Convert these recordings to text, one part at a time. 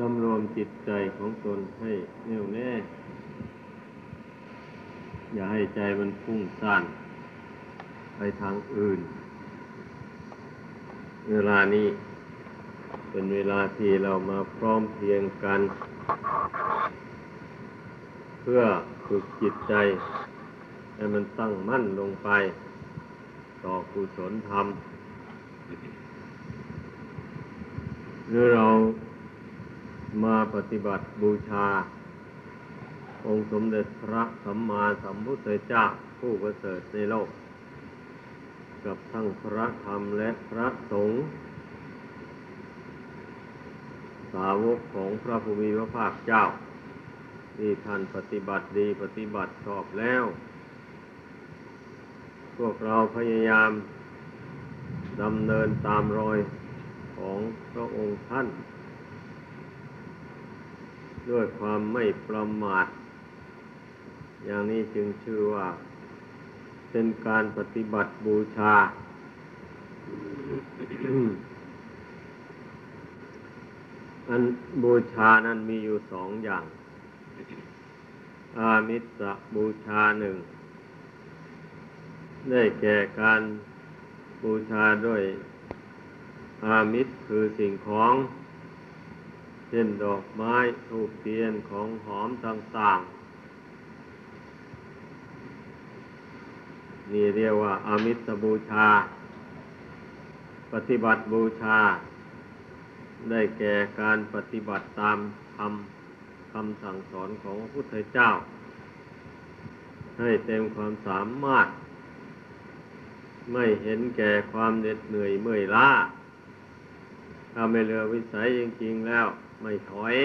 สำรวมจิตใจของตนให้แน่วแน่ อย่าให้ใจมันพุ่งซ่านไปทางอื่น เวลานี้เป็นเวลาที่เรามาพร้อมเพียงกัน เพื่อฝึกจิตใจ ให้มันตั้งมั่นลงไป ต่อกุศลธรรม หรือเรา มาปฏิบัติบูชา องค์สมเด็จพระสัมมาสัมพุทธเจ้าผู้ประเสริฐในโลก กับทั้งพระธรรมและพระสงฆ์สาวกของพระภูมิพระภาคเจ้า ที่ท่านปฏิบัติดีปฏิบัติชอบแล้ว พวกเราพยายามดำเนินตามรอยของพระองค์ท่าน ด้วยความไม่ประมาท อย่างนี้จึงชื่อว่า เป็นการปฏิบัติบูชา อันบูชานั้นมีอยู่สองอย่าง อามิสบูชาหนึ่ง ได้แก่การบูชาด้วยอามิตรคือสิ่งของ เช่นดอกไม้ทูบเทียนของหอมต่างๆ นี่เรียกว่าอามิตรบูชา ปฏิบัติบูชา ได้แก่การปฏิบัติตามคำคำสั่งสอนของพระพุทธเจ้า ให้เต็มความสามารถ ไม่เห็นแก่ความเหน็ดเหนื่อยเมื่อยล้าถ้าไม่เลือวิสัยจริง ๆ แล้ว ไม่ถอย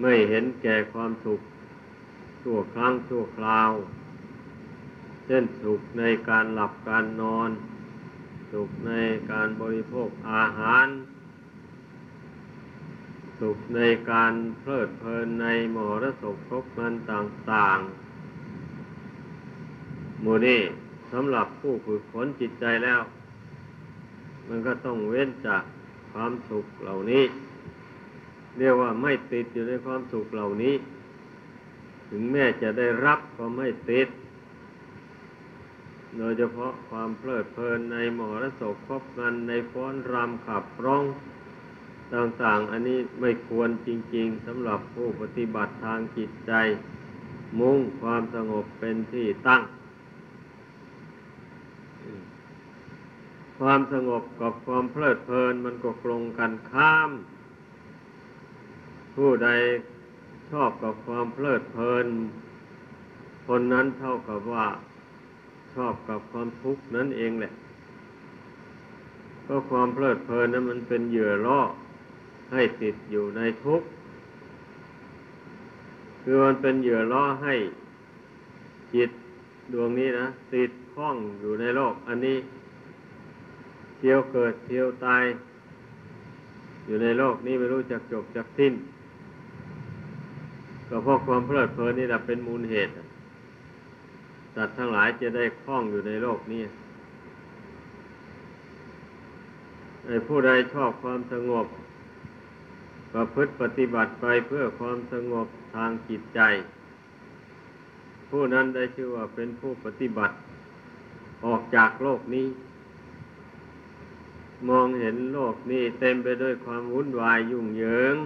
ไม่เห็นแก่ความสุขชั่วครั้งชั่วคราว เช่นสุขในการหลับการนอน สุขในการบริโภคอาหาร สุขในการเพลิดเพลินในมรสพครบมันต่างๆมูนี่สำหรับผู้ฝึกฝนจิตใจแล้ว มันก็ต้องเว้นจากความสุขเหล่านี้ เรียกว่าไม่ติดอยู่ในความสุขเหล่านี้ ถึงแม้จะได้รับก็ไม่ติด โดยเฉพาะความเพลิดเพลินในมหรสพคบกันในฟ้อนรำขับร้องต่าง ๆ อันนี้ไม่ควรจริง ๆสำหรับผู้ปฏิบัติทางจิตใจ มุ่งความสงบเป็นที่ตั้ง ความสงบกับความเพลิดเพลินมันก็ตรงกันข้าม ผู้ใดชอบกับความเพลิดเพลิน คนนั้นเท่ากับว่าชอบกับความทุกข์นั่นเองแหละ ก็ความเพลิดเพลินนั้นมันเป็นเหยื่อล่อให้ติดอยู่ในทุกข์ คือมันเป็นเหยื่อล่อให้จิตดวงนี้นะติดข้องอยู่ในโลก อันนี้ เที่ยวเกิดเที่ยวตาย อยู่ในโลกนี้ไม่รู้จักจบจักสิ้น ก็เพราะความเพลิดเพลินนี่แหละเป็นมูลเหตุสัตว์ทั้งหลายจะได้คล้องอยู่ในโลกนี้ไอ้ผู้ใดชอบความสงบ ประพฤติปฏิบัติไปเพื่อความสงบทางจิตใจ ผู้นั้นได้ชื่อว่าเป็นผู้ปฏิบัติ ออกจากโลกนี้ มองเห็นโลกนี้เต็มไปด้วยความวุ่นวายยุ่งเหยิง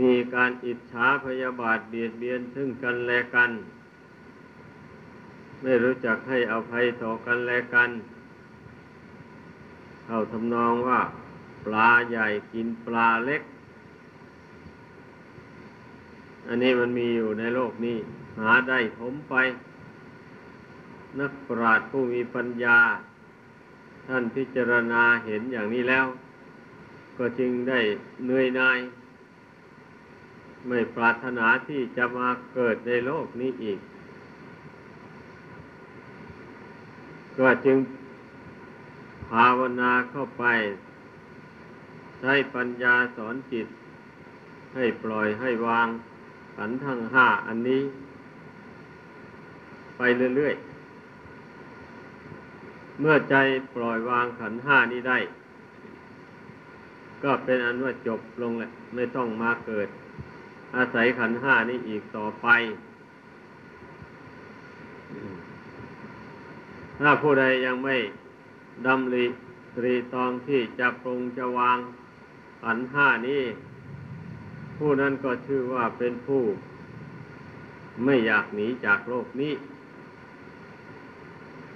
มีการอิจฉาพยาบาทเบียดเบียนซึ่งกันและกัน ไม่รู้จักให้อภัยต่อกันและกัน เข้าทำนองว่า ปลาใหญ่กินปลาเล็ก อันนี้มันมีอยู่ในโลกนี้ หาได้ผมไป นักปราชญ์ผู้มีปัญญา ท่านพิจารณาเห็นอย่างนี้แล้ว ก็จึงได้เหนื่อยนาย ไม่ปรารถนาที่จะมาเกิดในโลกนี้อีก ก็จึงภาวนาเข้าไป ใช้ปัญญาสอนจิต ให้ปล่อยให้วางขันทั้งห้าอันนี้ ไปเรื่อยๆ เมื่อใจปล่อยวางขันห้านี้ได้ ก็เป็นอันว่าจบลงแหละ ไม่ต้องมาเกิด อาศัยขันห้านี้อีกต่อไป ถ้าผู้ใดยังไม่ดำริตรีตองที่จะปรงจะวางขันห้านี้ ผู้นั้นก็ชื่อว่าเป็นผู้ ไม่อยากหนีจากโลกนี้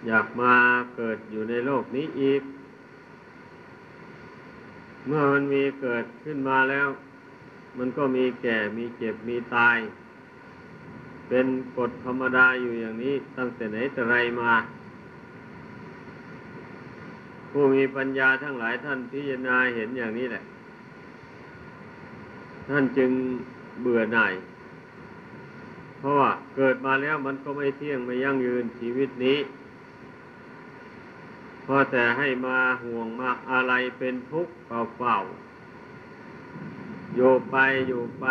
อยากมาเกิดอยู่ในโลกนี้อีก เมื่อมันมีเกิดขึ้นมาแล้ว มันก็มีแก่มีเจ็บมีตาย เป็นกฎธรรมดาอยู่อย่างนี้ตั้งแต่ไหนแต่ไรมา ผู้มีปัญญาทั้งหลายท่านพิจารณาเห็นอย่างนี้แหละ ท่านจึงเบื่อหน่ายเพราะว่าเกิดมาแล้วมันก็ไม่เที่ยงไม่ยั่งยืนชีวิตนี้ พอแต่ให้มาห่วงมาอะไรเป็นทุกข์เป่าๆอยู่ไปอยู่ไป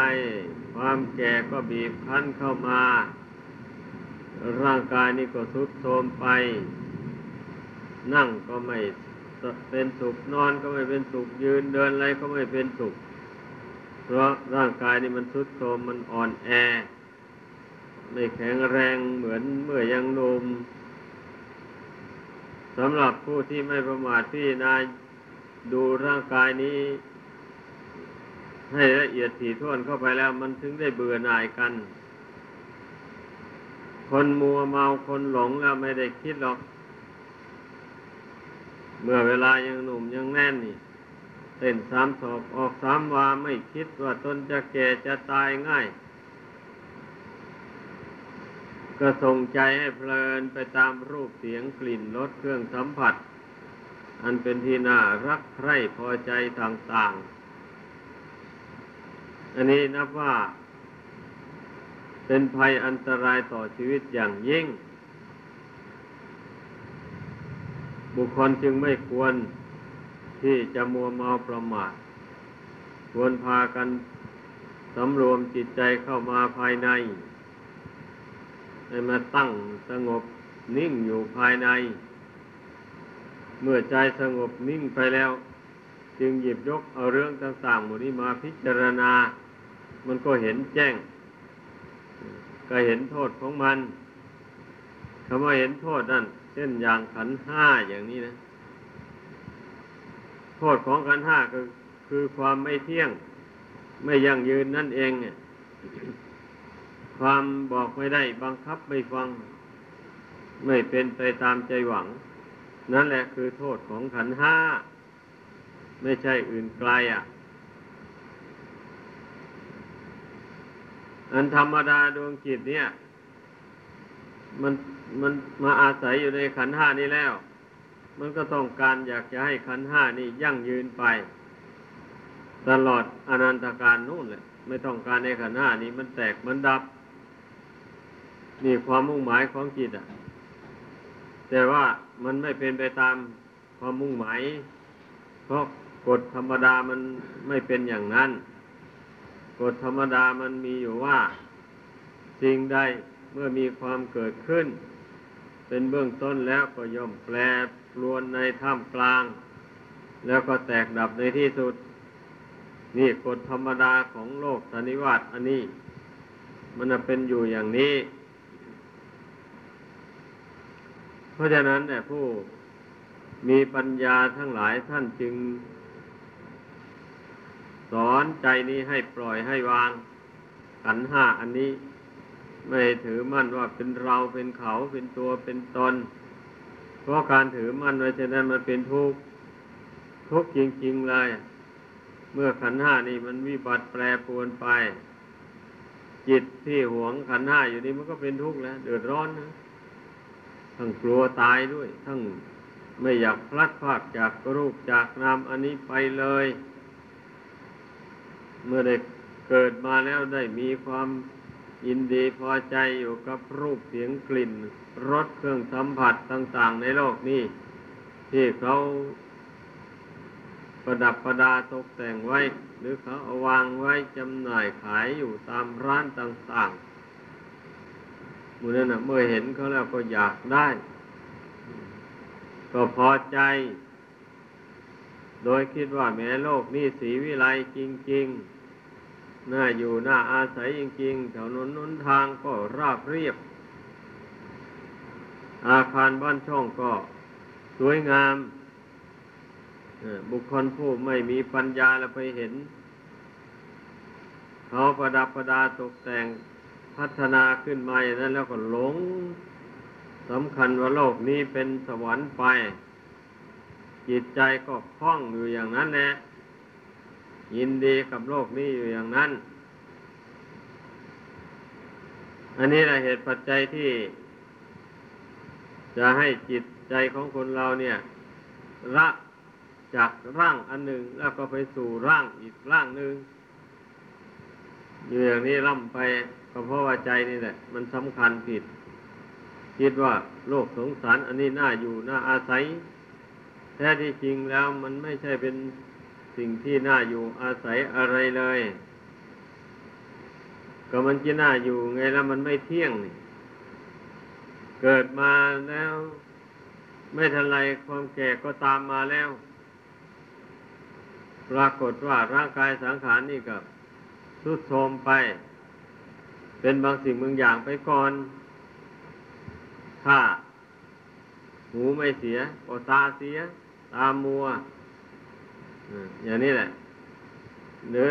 ความแก่ก็บีบคั้นเข้ามา ร่างกายนี่ก็ทุดโทรมไป นั่งก็ไม่เป็นสุขนอนก็ไม่เป็นสุขยืนเดินอะไรก็ไม่เป็นสุข เพราะร่างกายนี่มันทุดโทรมมันอ่อนแอ ไม่แข็งแรงเหมือนเมื่อยังนม สำหรับผู้ที่ไม่ประมาทพี่นายดูร่างกายนี้ ให้ละเอียดถี่ถ้วนเข้าไปแล้ว มันถึงได้เบื่อหน่ายกัน คนมัวเมาคนหลงแล้วไม่ได้คิดหรอก เมื่อเวลายังหนุ่มยังแน่นนี่เต้นสามศอกออกสามวาไม่คิดว่าตนจะแก่จะตายง่าย ก็ส่งใจให้เพลินไปตามรูปเสียงกลิ่นรสเครื่องสัมผัส อันเป็นที่น่ารักใคร่พอใจต่างๆ อันนี้นับว่า เป็นภัยอันตรายต่อชีวิตอย่างยิ่ง บุคคลจึงไม่ควรที่จะมัวเมาประมาทควรพากันสำรวมจิตใจเข้ามาภายใน ให้มาตั้งสงบนิ่งอยู่ภายใน เมื่อใจสงบนิ่งไปแล้ว จึงหยิบยกเอาเรื่องต่างๆหมดนี้มาพิจารณา มันก็เห็นแจ้ง ก็เห็นโทษของมันคำว่าเห็นโทษนั่นเช่นอย่างขันห้าอย่างนี้นะ โทษของขันห้าก็คือความไม่เที่ยง ไม่ยั่งยืนนั่นเองเนี่ย ความบอกไม่ได้บังคับไม่ฟัง ไม่เป็นไปตามใจหวัง นั่นแหละคือโทษของขันห้า ไม่ใช่อื่นไกลอะ อันธรรมดาดวงจิตเนี่ย มันมันมาอาศัยอยู่ในขันห้านี้แล้ว มันก็ต้องการอยากจะให้ขันห้านี่ยั่งยืนไป ตลอดอนันตการนู่นเลยไม่ต้องการในขันห้านี้มันแตกมันดับ นี่ความมุ่งหมายของจิตอะ แต่ว่ามันไม่เป็นไปตามความมุ่งหมาย เพราะกฎธรรมดามันไม่เป็นอย่างนั้น กฎธรรมดามันมีอยู่ว่าสิ่งใดเมื่อมีความเกิดขึ้น เป็นเบื้องต้นแล้วก็ย่อมแปรปรวนในท่ามกลาง แล้วก็แตกดับในที่สุด นี่กฎธรรมดาของโลกสันนิวาตอันนี้ มันเป็นอยู่อย่างนี้ เพราะฉะนั้นเนี่ยผู้มีปัญญาทั้งหลายท่านจึง สอนใจนี้ให้ปล่อยให้วางขันห้าอันนี้ ไม่ถือมั่นว่าเป็นเราเป็นเขาเป็นตัวเป็นตน เพราะการถือมั่นไว้ฉะนั้นมันเป็นทุกข์ทุกข์จริง ๆ เลย เมื่อขันห้านี่มันวิบัติแปรปรวนไป จิตที่หวงขันห้าอยู่นี่มันก็เป็นทุกข์แล้ว เดือดร้อนนะ ทั้งกลัวตายด้วย ทั้งไม่อยากพลัดพรากจากรูปจากนามอันนี้ไปเลย เมื่อได้เกิดมาแล้วได้มีความยินดีพอใจอยู่กับรูปเสียงกลิ่นรสเครื่องสัมผัสต่าง ๆ ในโลกนี้ ที่เขาประดับประดาตกแต่งไว้ หรือเขาเอาวางไว้จำหน่ายขายอยู่ตามร้านต่าง ๆ มูนั้นนะเมื่อเห็นเขาแล้วก็อยากได้ ก็พอใจ โดยคิดว่าแม้โลกนี้สีวิไลจริง ๆ น่าอยู่น่าอาศัยจริง ๆ แถวนนนนทางก็ราบเรียบ อาคารบ้านช่องก็สวยงาม บุคคลผู้ไม่มีปัญญาแล้วไปเห็น เขาประดับประดาตกแต่ง พัฒนาขึ้นมาอย่างนั้นแล้วก็หลงสำคัญว่าโลกนี้เป็นสวรรค์ไป จิตใจก็คล้องอยู่อย่างนั้นแหละยินดีกับโลกนี้อยู่อย่างนั้น อันนี้แหละเหตุปัจจัยที่ จะให้จิตใจของคนเราเนี่ย ละจากร่างอันหนึ่งแล้วก็ไปสู่ร่างอีกร่างหนึ่ง อยู่อย่างนี้ล่ำไปก็เพราะว่าใจนี่แหละ มันสำคัญผิด คิดว่าโลกสงสารอันนี้น่าอยู่น่าอาศัย แท้ที่จริงแล้วมันไม่ใช่เป็นสิ่งที่น่าอยู่อาศัยอะไรเลย ก็มันจะน่าอยู่ไงแล้วมันไม่เที่ยงนี่เกิดมาแล้ว ไม่ทันไรความแก่ก็ตามมาแล้ว ปรากฏว่าร่างกายสังขารนี่กับ ทุดโทมไป เป็นบางสิ่งบางอย่างไปก่อน ถ้า หูไม่เสียก็ตาเสีย ตามัวอย่างนี้แหละเนื้อ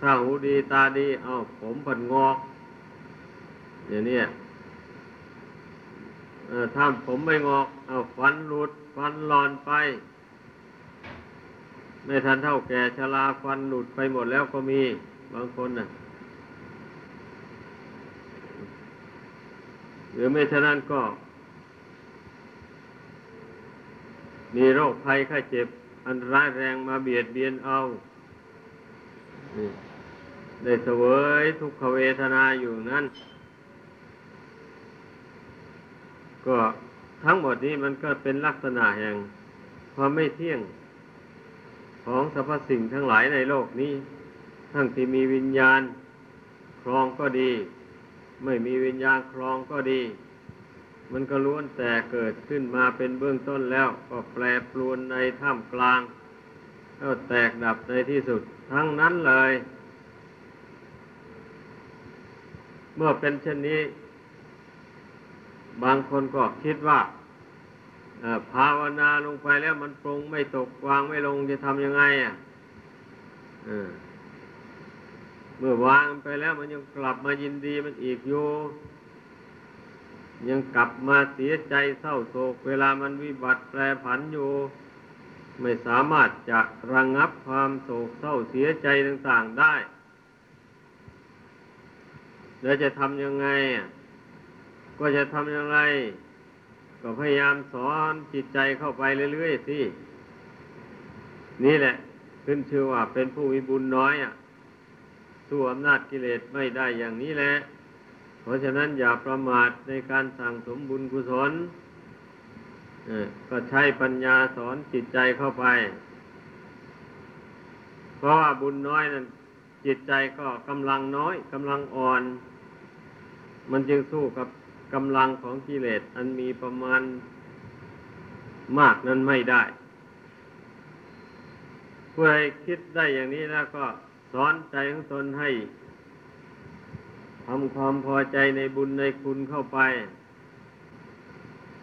ถ้าหูดีตาดี เอาผมผันงอก อย่างนี้ถ้าผมไม่งอก เอาฟันหลุด ฟันหลอนไปไม่ทันเท่าแก่ชราฟันหลุดไปหมดแล้วก็มี บางคนนะ่ะ หรือไม่ฉะนั้นก็ มีโรคภัยไข้เจ็บ อันร้ายแรงมาเบียดเบียนเอา ได้เสวยทุกขเวทนาอยู่นั้น ก็ทั้งหมดนี้มันก็เป็นลักษณะแห่งความไม่เที่ยงของสรรพสิ่งทั้งหลายในโลกนี้ ทั้งที่มีวิญญาณครองก็ดี ไม่มีวิญญาณครองก็ดี มันก็ล้วนแต่เกิดขึ้นมาเป็นเบื้องต้นแล้ว ก็แปรปรวนในท่ามกลางแล้วแตกดับในที่สุด ทั้งนั้นเลย เมื่อเป็นเช่นนี้ บางคนก็คิดว่าภาวนาลงไปแล้วมันปรงไม่ตกวางไม่ลงจะทำยังไง อะ เมื่อวางไปแล้วมันยังกลับมายินดีมันอีกอยู่ ยังกลับมาเสียใจเศร้าโศก เวลามันวิบัติแปรผันอยู่ ไม่สามารถจะระงงับความโศกเศร้าเสียใจต่างๆได้ แล้วจะทำยังไง ก็จะทำยังไง ก็พยายามสอนจิตใจเข้าไปเรื่อยๆสิ นี่แหละ ขึ้นชื่อว่าเป็นผู้มีบุญน้อยอะ สู้อำนาจกิเลสไม่ได้อย่างนี้แหละ เพราะฉะนั้นอย่าประมาทในการสั่งสมบุญกุศลก็ใช้ปัญญาสอนจิตใจเข้าไป เพราะว่าบุญน้อยนั้นจิตใจก็กำลังน้อยกำลังอ่อน มันจึงสู้กับกำลังของกิเลสอันมีประมาณมากนั้นไม่ได้ผู้ใดคิดได้อย่างนี้แล้วก็ สอนใจของตนให้ทำความพอใจในบุญในคุณเข้าไป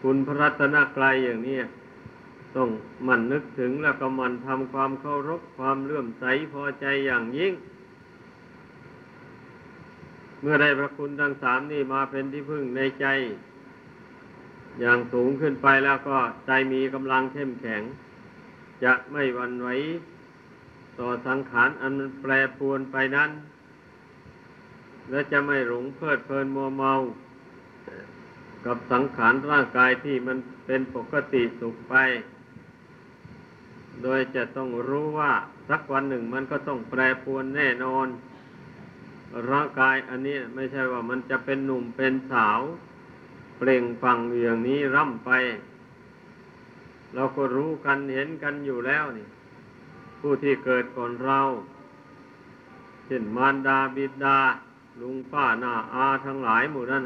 คุณพระรัตนกรายอย่างนี้ต้องมันนึกถึงแล้วก็มันทำความเคารพความเลื่อมใสพอใจอย่างยิ่ง เมื่อได้พระคุณทั้งสามนี่มาเป็นที่พึ่งในใจ อย่างสูงขึ้นไปแล้วก็ใจมีกำลังเข้มแข็ง จะไม่หวั่นไหว ต่อสังขารอันมันแปรปรวนไปนั้น และจะไม่หลงเพลิดเพลินมัวเมา กับสังขารร่างกายที่มันเป็นปกติสุขไป โดยจะต้องรู้ว่าสักวันหนึ่งมันก็ต้องแปรปรวนแน่นอน ร่างกายอันนี้ไม่ใช่ว่ามันจะเป็นหนุ่มเป็นสาว เปล่งฟังอย่างนี้ร่ำไป เราก็รู้กันเห็นกันอยู่แล้วนี่ ผู้ที่เกิดก่อนเรา เช่นมารดาบิดา ลุงป้านาอาทั้งหลายหมู่นั้น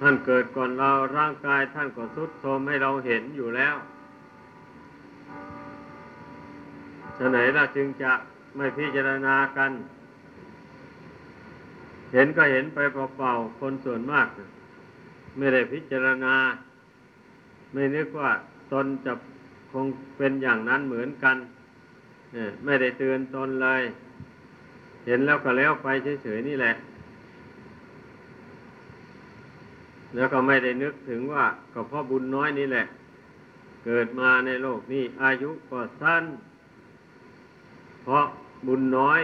ท่านเกิดก่อนเราร่างกายท่านก็ทรุดโทรมให้เราเห็นอยู่แล้วฉะไหนเราจึงจะไม่พิจารณากัน เห็นก็เห็นไปเปล่าๆคนส่วนมาก ไม่ได้พิจารณา ไม่นึกว่าตนจะ คงเป็นอย่างนั้นเหมือนกันเนี่ยไม่ได้เตือนตนเลย เห็นแล้วก็แล้วไปเฉยๆนี่แหละ แล้วก็ไม่ได้นึกถึงว่าก็เพราะบุญน้อยนี่แหละ เกิดมาในโลกนี้ อายุก็สั้น เพราะบุญน้อย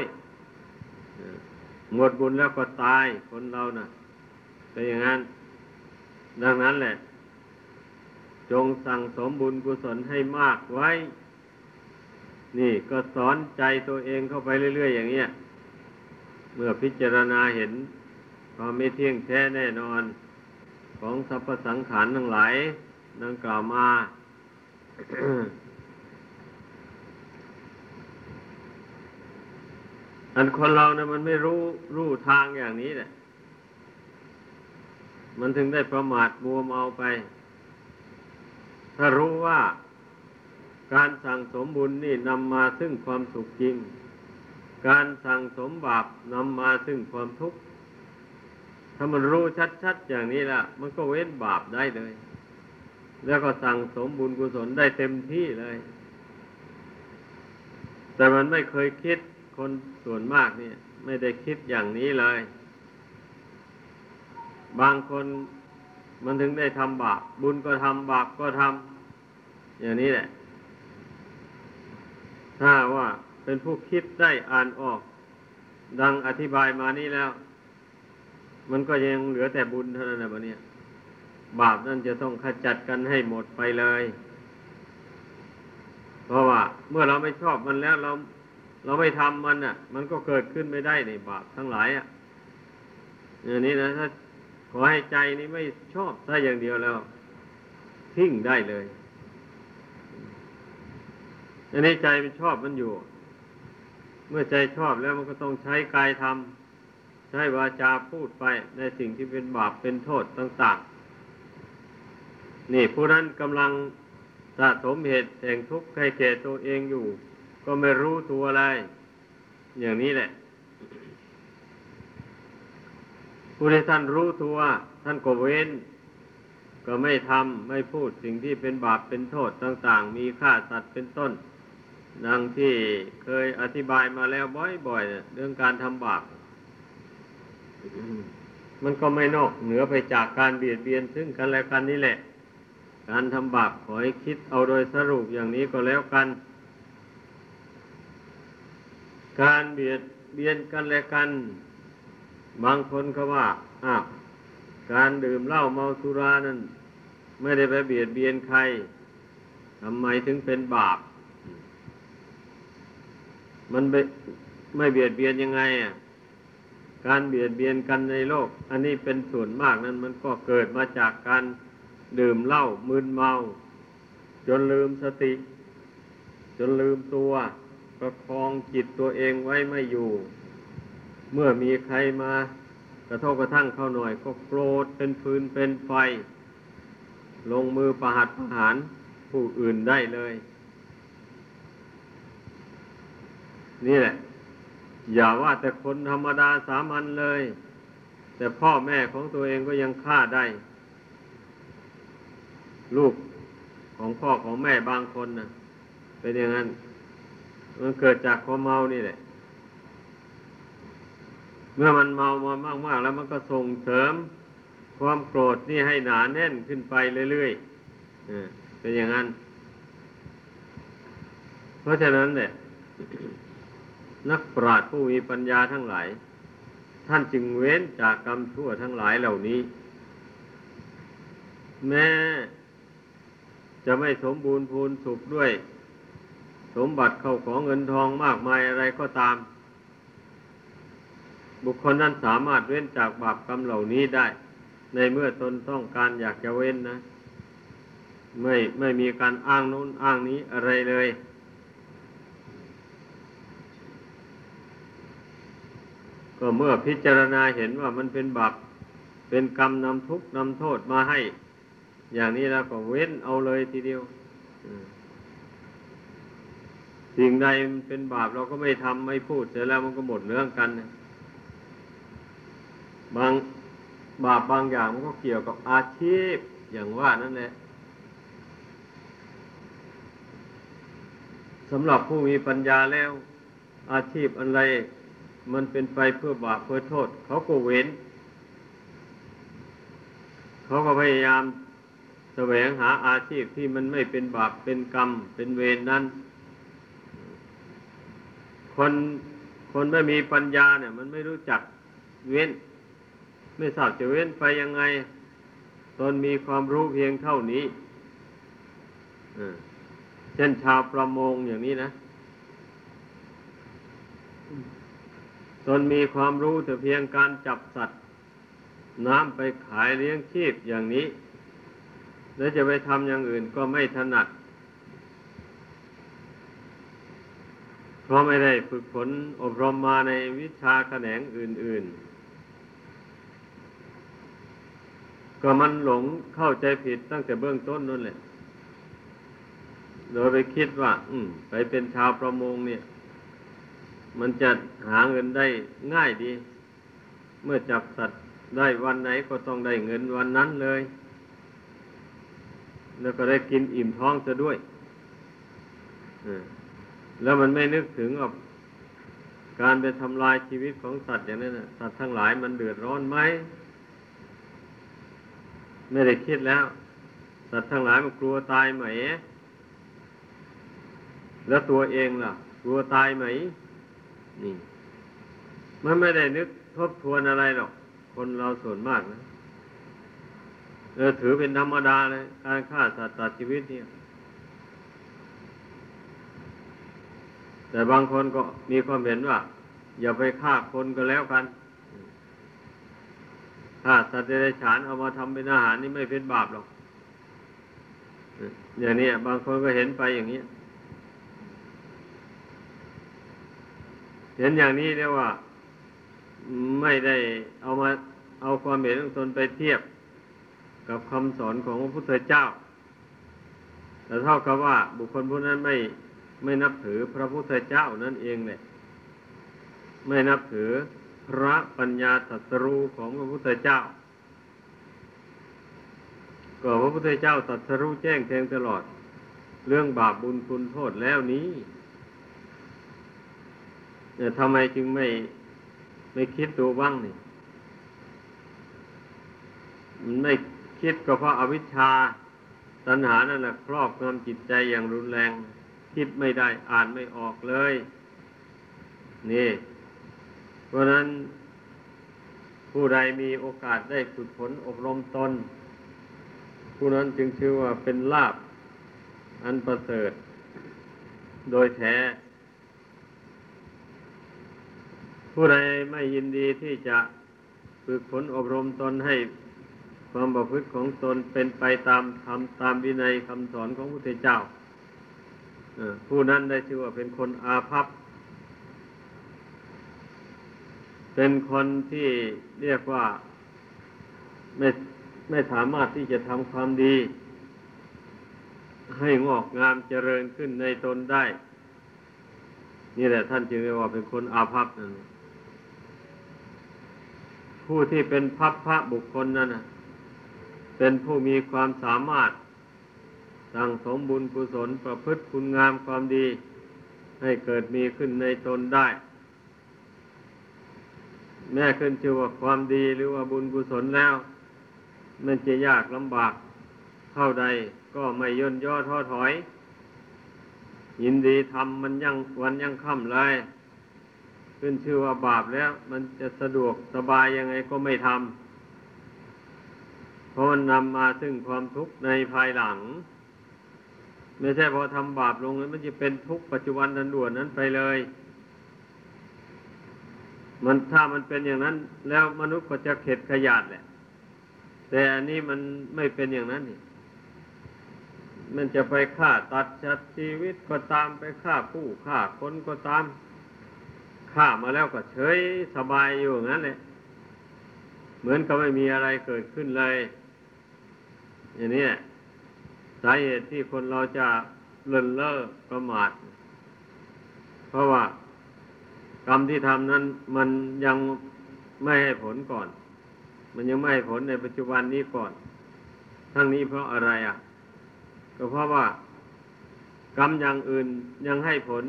หมดบุญแล้วก็ตายคนเรานะ่ะเป็นอย่างนั้น ดังนั้นแหละ จงสั่งสมบุญกุศลให้มากไว้ นี่ก็สอนใจตัวเองเข้าไปเรื่อย ๆ อย่างเงี้ย เมื่อพิจารณาเห็นความไม่เที่ยงแท้แน่นอน ของสรรพสังขารทั้งหลายดังกล่าวมาอันคนเราเนี่ยมันไม่รู้รู้ทางอย่างนี้แหละ มันถึงได้ประมาทมัวเมาไป ถ้ารู้ว่าการสั่งสมบุญนี่นำมาซึ่งความสุขจริง การสั่งสมบาปนำมาซึ่งความทุกข์ ถ้ามันรู้ชัดๆอย่างนี้ละมันก็เว้นบาปได้เลย แล้วก็สั่งสมบุญกุศลได้เต็มที่เลย แต่มันไม่เคยคิดคนส่วนมากเนี่ย ไม่ได้คิดอย่างนี้เลย บางคน มันถึงได้ทำบาป บุญก็ทำบาปก็ทำอย่างนี้แหละ ถ้าว่าเป็นผู้คิดได้อ่านออก ดังอธิบายมานี้แล้ว มันก็ยังเหลือแต่บุญเท่านั้นนะบัเนี่ย บาปนั่นจะต้องขจัดกันให้หมดไปเลย เพราะว่า เมื่อเราไม่ชอบมันแล้วเรา เราไม่ทำมันอะ มันก็เกิดขึ้นไม่ได้ในบาปทั้งหลายอะอย่างนี้นะถ้า อให้ใจนี้ไม่ชอบถ้าอย่างเดียวแล้ว ทิ้งได้เลย อันนี้ใจมันชอบมันอยู่ เมื่อใจชอบแล้วมันก็ต้องใช้กายทำใช้วาจาพูดไปในสิ่งที่เป็นบาปเป็นโทษต่างๆ นี่ผู้นั้นกำลังสะสมเหตุแห่งทุกข์ให้แก่ตัวเองอยู่ ก็ไม่รู้ตัวอะไร อย่างนี้แหละ ผู้ที่ท่านรู้ตัว ท่านก็เว้น ก็ไม่ทำไม่พูดสิ่งที่เป็นบาปเป็นโทษต่าง ๆ มีฆ่าสัตว์เป็นต้น ดังที่เคยอธิบายมาแล้วบ่อยๆเรื่องการทำบาปมันก็ไม่นอกเหนือไปจากการเบียดเบียนซึ่งกันและกันนี่แหละ การทำบาปขอให้คิดเอาโดยสรุปอย่างนี้ก็แล้วกัน การเบียดเบียนกันและกัน บางคนเขาว่าอ้าวการดื่มเหล้าเมาสุรานั้น ไม่ได้ไปเบียดเบียนใครทำไมถึงเป็นบาป มันไม่ไม่เบียดเบียนยังไงอะการเบียดเบียนกันในโลก อันนี้เป็นส่วนมากนั้น มันก็เกิดมาจากการดื่มเหล้ามึนเมา จนลืมสติ จนลืมตัว ประคองจิตตัวเองไว้ไม่อยู่ เมื่อมีใครมากระทบกระทั่งเข้าหน่อย ก็โกรธเป็นฟืนเป็นไฟ ลงมือประหัตประหารผู้อื่นได้เลย นี่แหละ อย่าว่าแต่คนธรรมดาสามัญเลย แต่พ่อแม่ของตัวเองก็ยังฆ่าได้ ลูกของพ่อของแม่บางคนนะเป็นอย่างนั้น มันเกิดจากความเมานี่แหละ เมื่อมันเมามามากๆแล้วมันก็ส่งเสริมความโกรธนี่ให้หนาแน่นขึ้นไปเรื่อยๆเป็นอย่างนั้น เพราะฉะนั้นเนี่ยนักปราชญ์ผู้มีปัญญาทั้งหลาย ท่านจึงเว้นจากกรรมชั่วทั้งหลายเหล่านี้ แม้จะไม่สมบูรณ์พูนสุขด้วย สมบัติเข้าของเงินทองมากมายอะไรก็ตาม บุคคลนั้นสามารถเว้นจากบาปกรรมเหล่านี้ได้ ในเมื่อตนต้องการอยากจะเว้นนะ ไม่ไม่มีการอ้างนู้นอ้างนี้อะไรเลย ก็เมื่อพิจารณาเห็นว่ามันเป็นบาปเป็นกรรมนำทุกข์นำโทษมาให้ อย่างนี้แล้วก็เว้นเอาเลยทีเดียวสิ่งใดเป็นบาปเราก็ไม่ทำไม่พูดเสร็จแล้วมันก็หมดเรื่องกันนะ บางบาปบางอย่างมันก็เกี่ยวกับอาชีพอย่างว่านั่นแหละสำหรับผู้มีปัญญาแล้ว อาชีพอะไร มันเป็นไปเพื่อบาปเพื่อโทษ เขาก็เว้น เขาก็พยายามแสวงหาอาชีพที่มันไม่เป็นบาปเป็นกรรม เป็นเวรนั้น คนคนไม่มีปัญญาเนี่ย มันไม่รู้จักเว้น ไม่ทราบจะเว้นไปยังไง ตนมีความรู้เพียงเท่านี้เช่นชาวประมงอย่างนี้นะตนมีความรู้แต่เพียงการจับสัตว์ น้ำไปขายเลี้ยงชีพอย่างนี้ แล้วจะไปทำอย่างอื่นก็ไม่ถนัด เพราะไม่ได้ฝึกฝนอบรมมาในวิชาแขนงอื่น ๆ ก็มันหลงเข้าใจผิดตั้งแต่เบื้องต้นนั่นแหละ โดยไปคิดว่า อืม ไปเป็นชาวประมงเนี่ย มันจะหาเงินได้ง่ายดี เมื่อจับสัตว์ได้วันไหนก็ต้องได้เงินวันนั้นเลย แล้วก็ได้กินอิ่มท้องซะด้วยแล้วมันไม่นึกถึงกับการไปทำลายชีวิตของสัตว์อย่างนั้นนะสัตว์ทั้งหลายมันเดือดร้อนไหม ไม่ได้คิดแล้ว สัตว์ทั้งหลายมันกลัวตายไหม แล้วตัวเองล่ะ กลัวตายไหม นี่ มันไม่ได้นึกทบทวนอะไรหรอก คนเราส่วนมากนะเออถือเป็นธรรมดาเลย การฆ่าสัตว์ตัดชีวิตเนี่ย แต่บางคนก็มีความเห็นว่า อย่าไปฆ่าคนก็แล้วกัน ฆ่าสัตว์เดรัจฉานเอามาทำเป็นอาหารนี่ไม่เป็นบาปหรอกอย่างนี้บางคนก็เห็นไปอย่างนี้ เห็นอย่างนี้เรียกว่า ไม่ได้เอามาเอาความเห็นของตนไปเทียบกับคำสอนของพระพุทธเจ้า แต่เท่ากับว่าบุคคลผู้นั้นไม่ไม่นับถือพระพุทธเจ้านั่นเองเลยไม่นับถือ พระปัญญาตรัสรู้ของพระพุทธเจ้า ก็พระพุทธเจ้าตรัสรู้แจ้งแทงตลอด เรื่องบาปบุญคุณโทษแล้วนี้เนี่ยทำไมจึงไม่ไม่คิดดูบ้างนี่มันไม่คิดก็เพราะอาวิชชาตัณหานั่นแหละครอบงำจิตใจอย่างรุนแรง คิดไม่ได้อ่านไม่ออกเลย นี่ ราะนั้นผู้ใดมีโอกาสได้ฝึกฝนอบรมตน ผู้นั้นจึงชื่อว่าเป็นลาบอันประเสริฐ โดยแท้ ผู้ใดไม่ยินดีที่จะฝึกฝนอบรมตนให้ความประพฤติของตนเป็นไปตามธรรมตามวินัยคำสอนของพระพุทธเจ้าผู้นั้นได้ชื่อว่าเป็นคนอาภัพ เป็นคนที่เรียกว่าไม่ไม่สามารถที่จะทำความดี ให้งอกงามเจริญขึ้นในตนได้ นี่แหละท่านจึงเรียกว่าเป็นคนอาภัพนั่นผู้ที่เป็นพัพพระบุคคลนั้นนะเป็นผู้มีความสามารถ สั่งสมบุญกุศลประพฤติคุณงามความดี ให้เกิดมีขึ้นในตนได้ แม้ขึ้นชื่อว่าความดีหรือว่าบุญกุศลแล้ว มันจะยากลำบากเท่าใดก็ไม่ย่นย่อท้อถอย ยินดีทำมันยังวันยังค่ำเลย ขึ้นชื่อว่าบาปแล้ว มันจะสะดวกสบายยังไงก็ไม่ทำเพราะมันนำมาซึ่งความทุกข์ในภายหลัง ไม่ใช่พอทำบาปลงแล้วมันจะเป็นทุกข์ปัจจุบันทันด่วนนั้นไปเลย มันถ้ามันเป็นอย่างนั้น แล้วมนุษย์ก็จะเข็ดขยาดแหละ แต่อันนี้มันไม่เป็นอย่างนั้นนี่มันจะไปฆ่าตัดชัดชีวิตก็ตามไปฆ่าผู้ฆ่าคนก็ตามฆ่ามาแล้วก็เฉยสบายอยู่งั้นเลยเหมือนกับไม่มีอะไรเกิดขึ้นเลย อย่างนี้สาเหตุที่คนเราจะเลินเล่อประมาท เพราะว่า กรรมที่ทำนั้น มันยังไม่ให้ผลก่อน มันยังไม่ให้ผลในปัจจุบันนี้ก่อน ทั้งนี้เพราะอะไรอะ ก็เพราะว่า กรรมอย่างอื่นยังให้ผล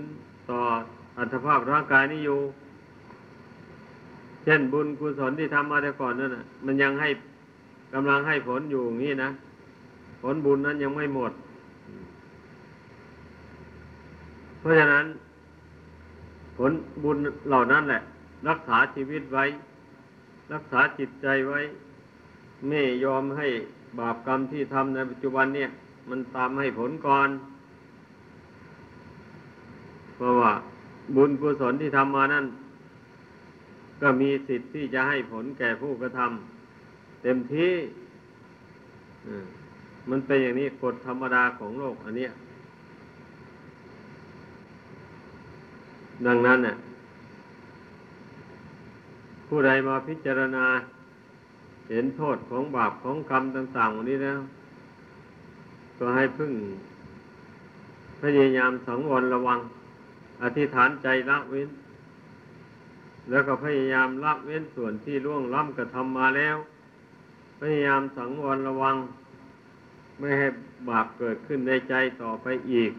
ต่ออัตภาพร่างกายนี้อยู่ เช่นบุญกุศลที่ทำมาแต่ก่อนนั่นนะมันยังให้กำลังให้ผลอยู่อย่างนี้นะ ผลบุญนั้นยังไม่หมด เพราะฉะนั้น ผลบุญเหล่านั้นแหละ รักษาชีวิตไว้ รักษาจิตใจไว้ ไม่ยอมให้บาปกรรมที่ทำในปัจจุบันเนี่ย มันตามให้ผลก่อน เพราะว่า บุญกุศลที่ทำมานั้นก็มีสิทธิ์ที่จะให้ผลแก่ผู้กระทำเต็มที่มมันเป็นอย่างนี้กฎธรรมดาของโลกอันเนี้ย ดังนั้นเนี่ยผู้ใดมาพิจารณา เห็นโทษของบาปของกรรมต่างๆวันนี้แล้ว ก็ให้พึ่ง พยายามสังวรระวัง อธิษฐานใจละเว้น แล้วก็พยายามละเว้นส่วนที่ล่วงล้ำกระทำมาแล้ว พยายามสังวรระวัง ไม่ให้บาปเกิดขึ้นในใจต่อไปอีก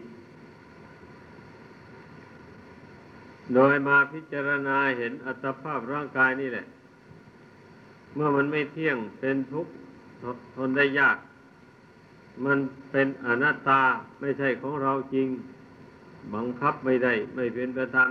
โดยมาพิจารณาเห็นอัตภาพร่างกายนี่แหละ เมื่อมันไม่เที่ยงเป็นทุกข์ทนได้ยาก มันเป็นอนัตตาไม่ใช่ของเราจริง บังคับไม่ได้ ไม่เป็นไปตาม